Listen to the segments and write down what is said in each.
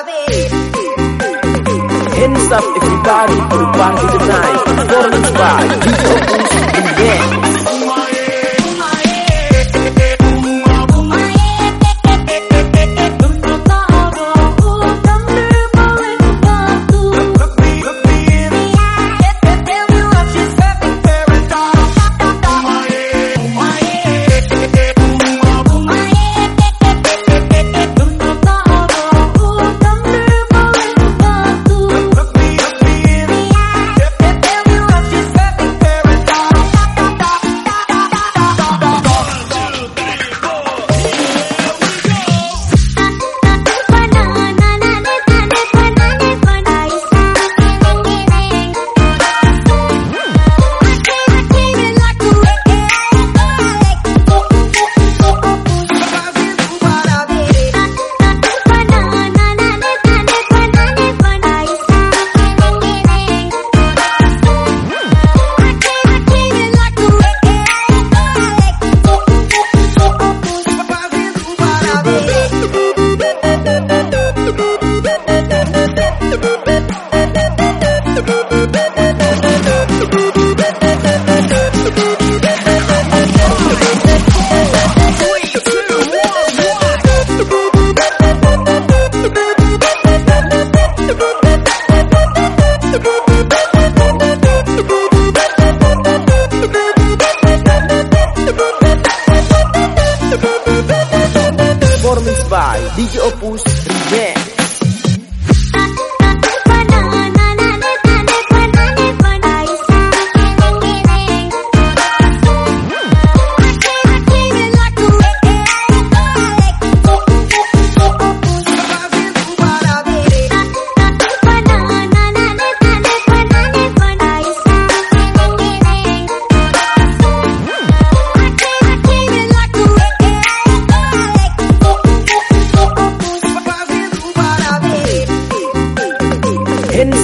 Hands up if you the party tonight. You by DJ Opus in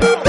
Woo-hoo!